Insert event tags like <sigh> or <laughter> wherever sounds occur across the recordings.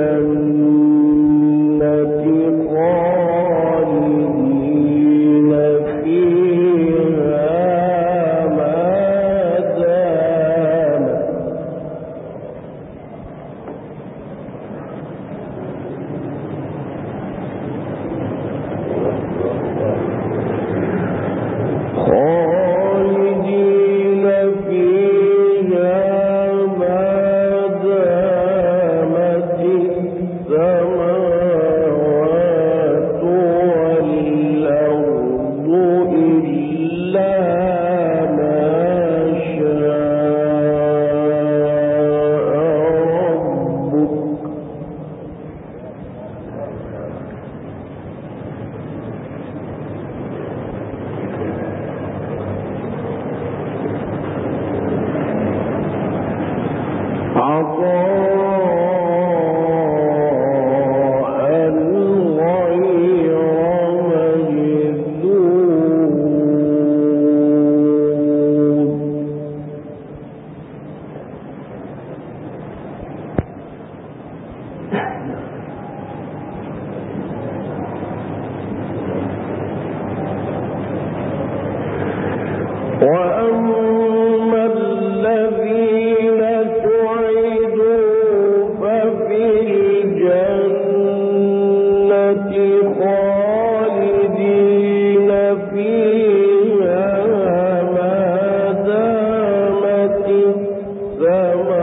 الْمُسْلِمِينَ زمان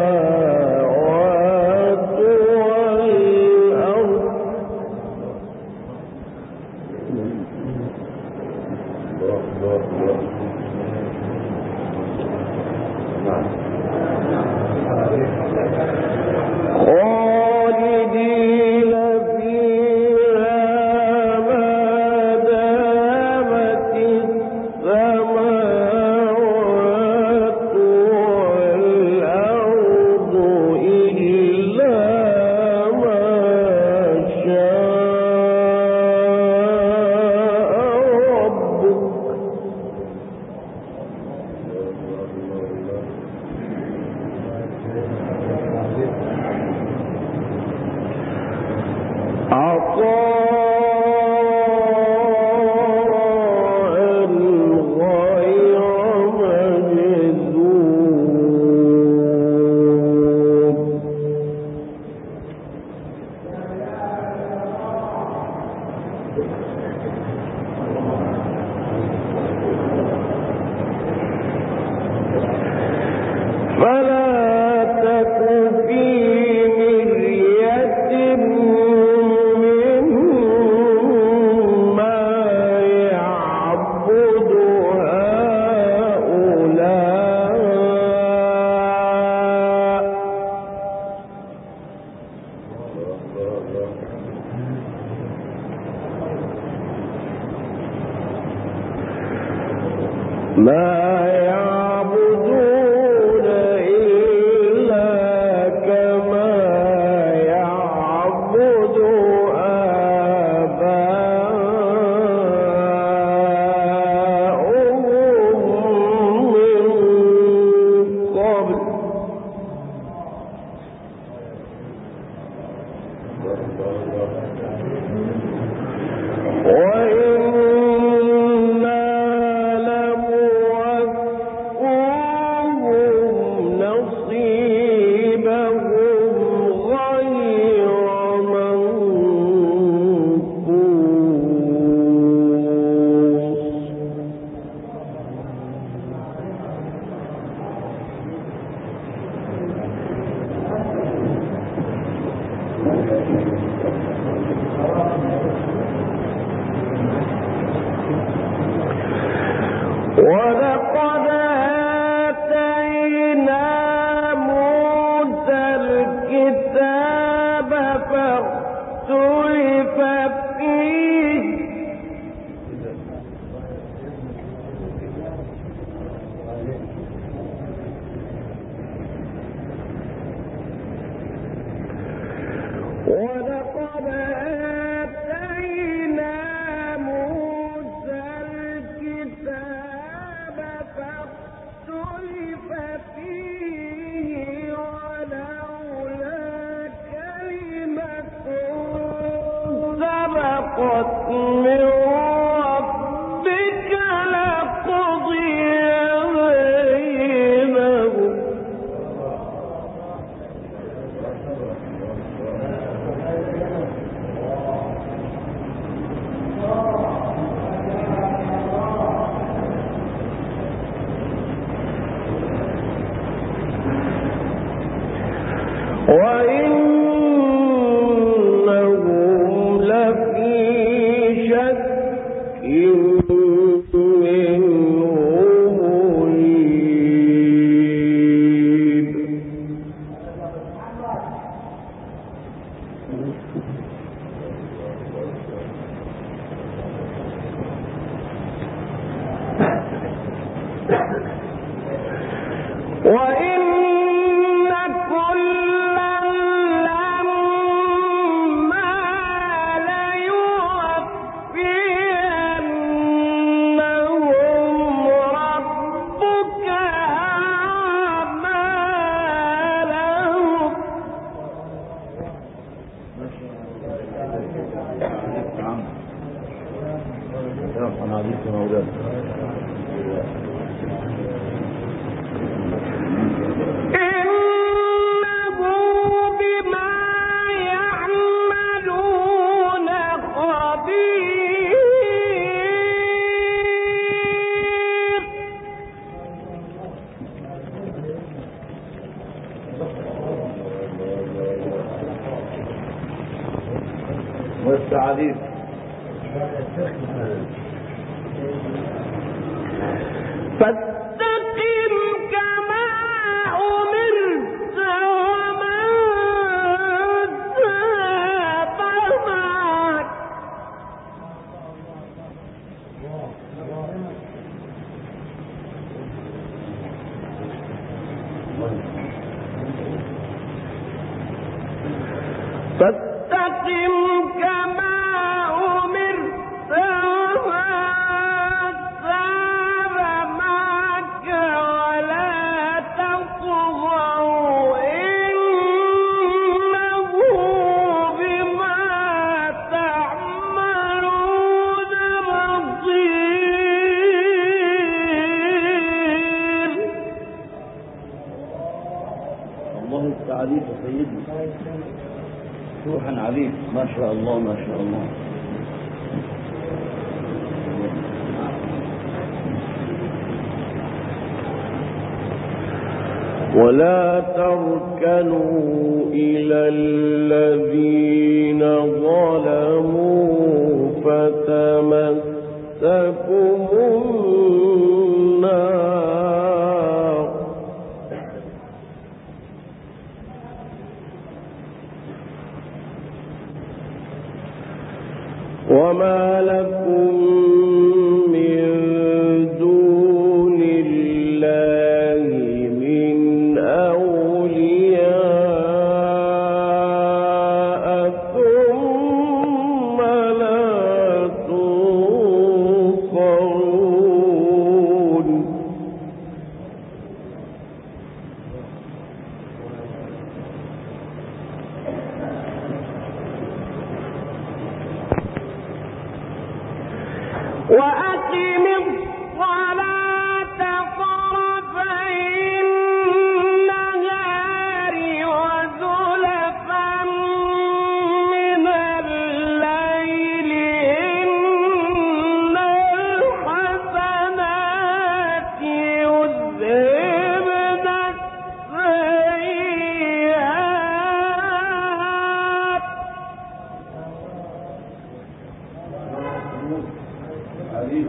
کو لا يعلم What? والسعاديد پس عزيز سید روحا عزيز ما شاء الله، ما شاء الله. ولا تركنوا إلى الذين ظلموا فتمسكم وَمَا حدیث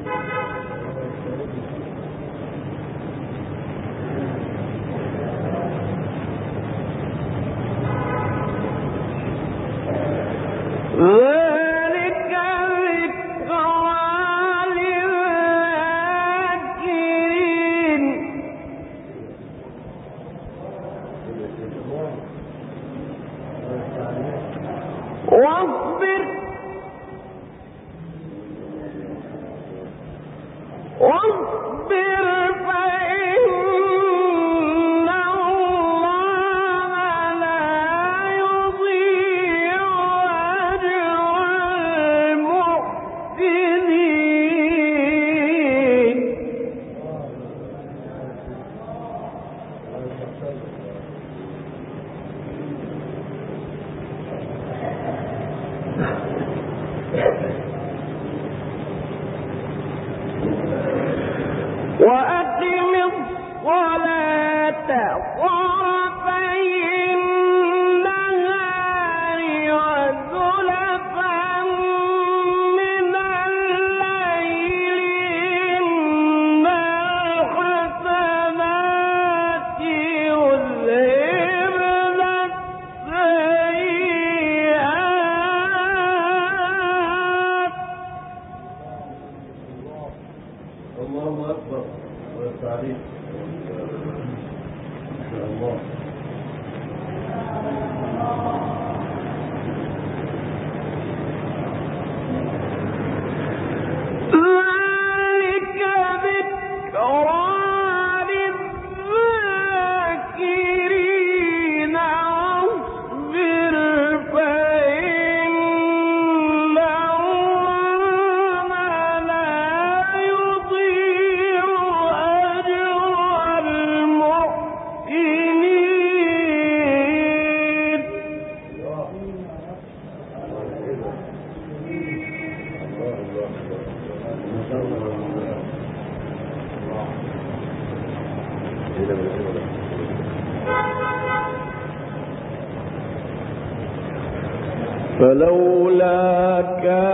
فلولا كان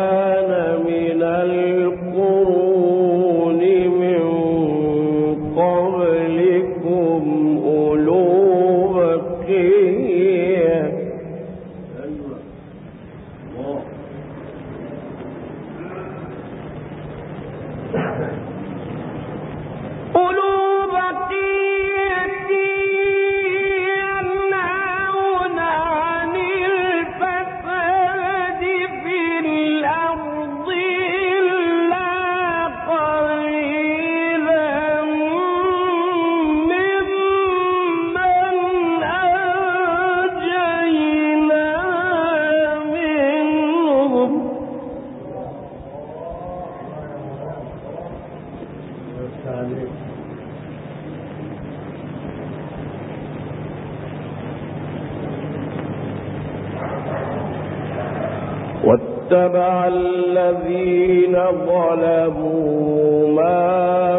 واتبع الذين ظلموا ما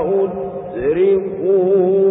أترفوا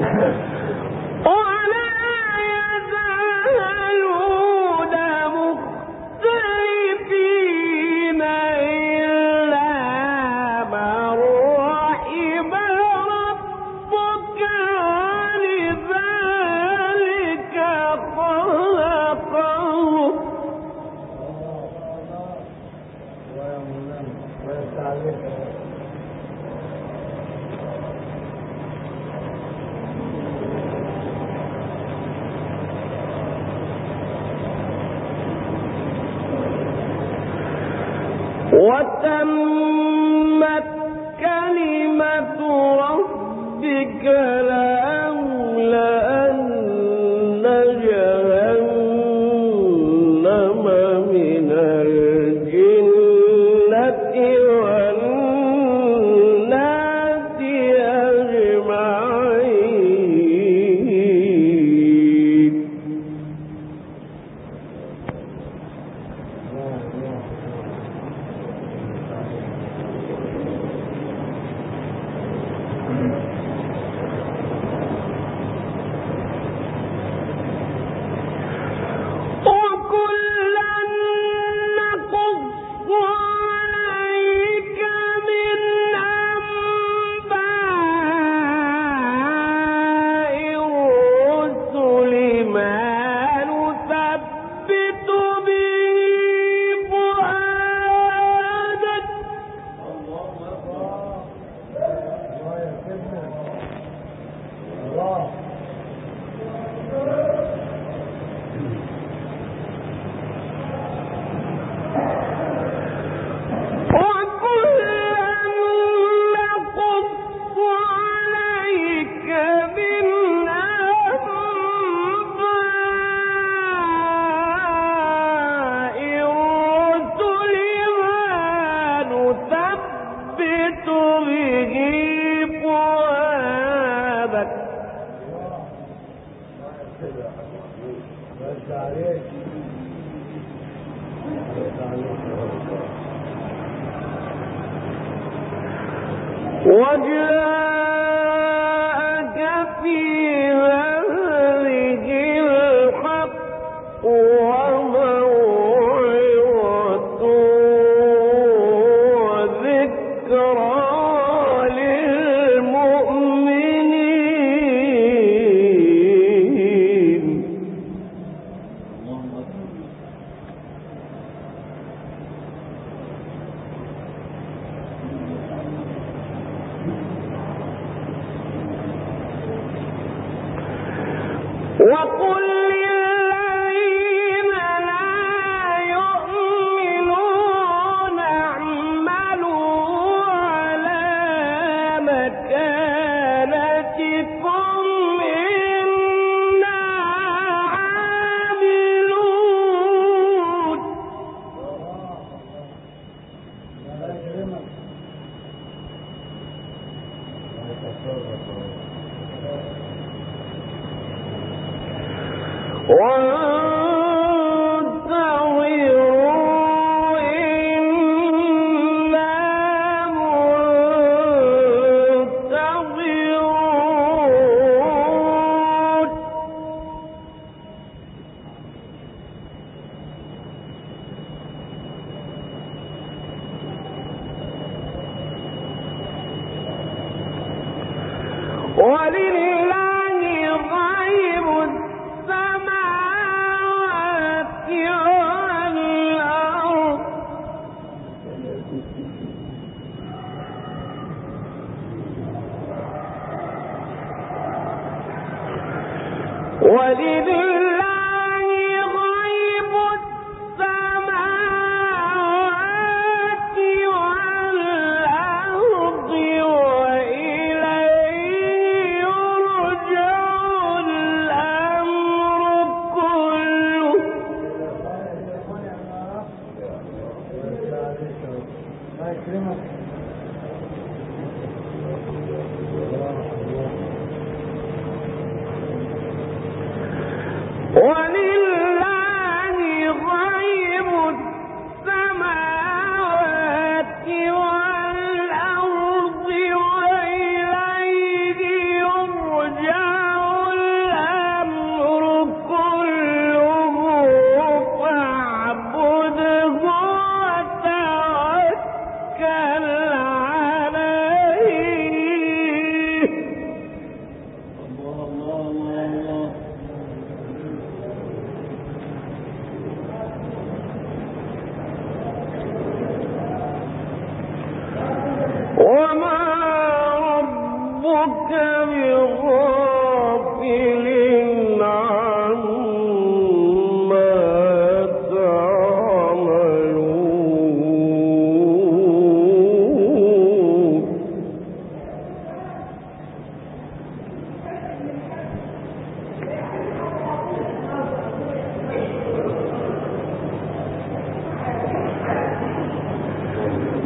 ولا <laughs>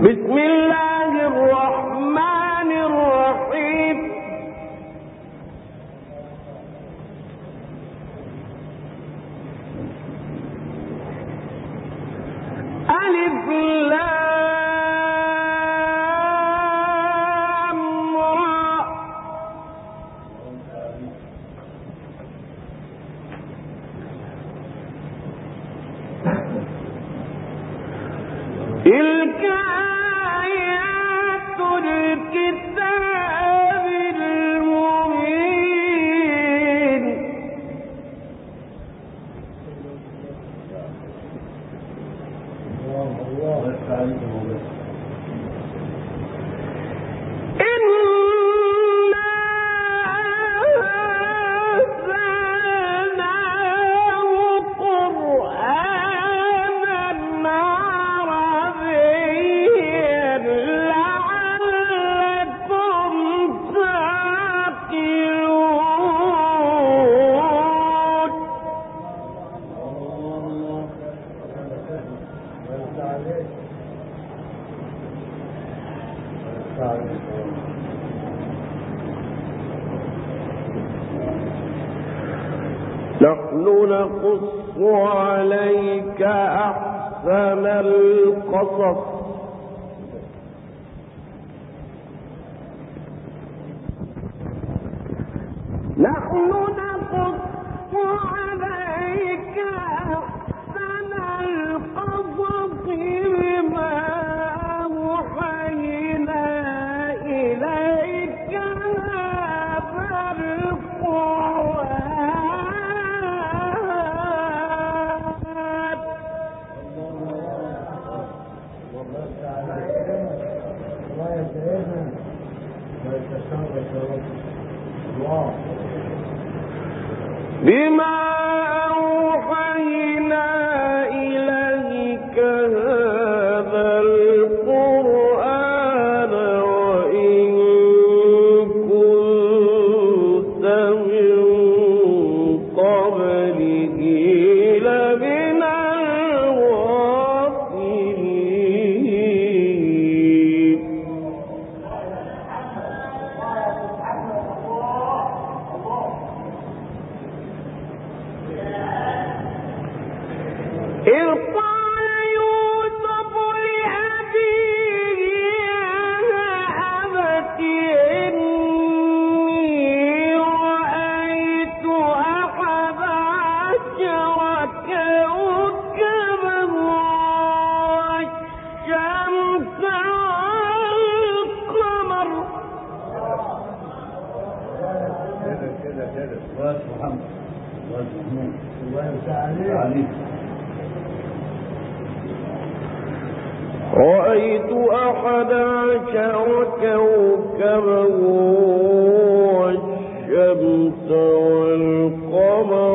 بسم اللہ القصص والقمر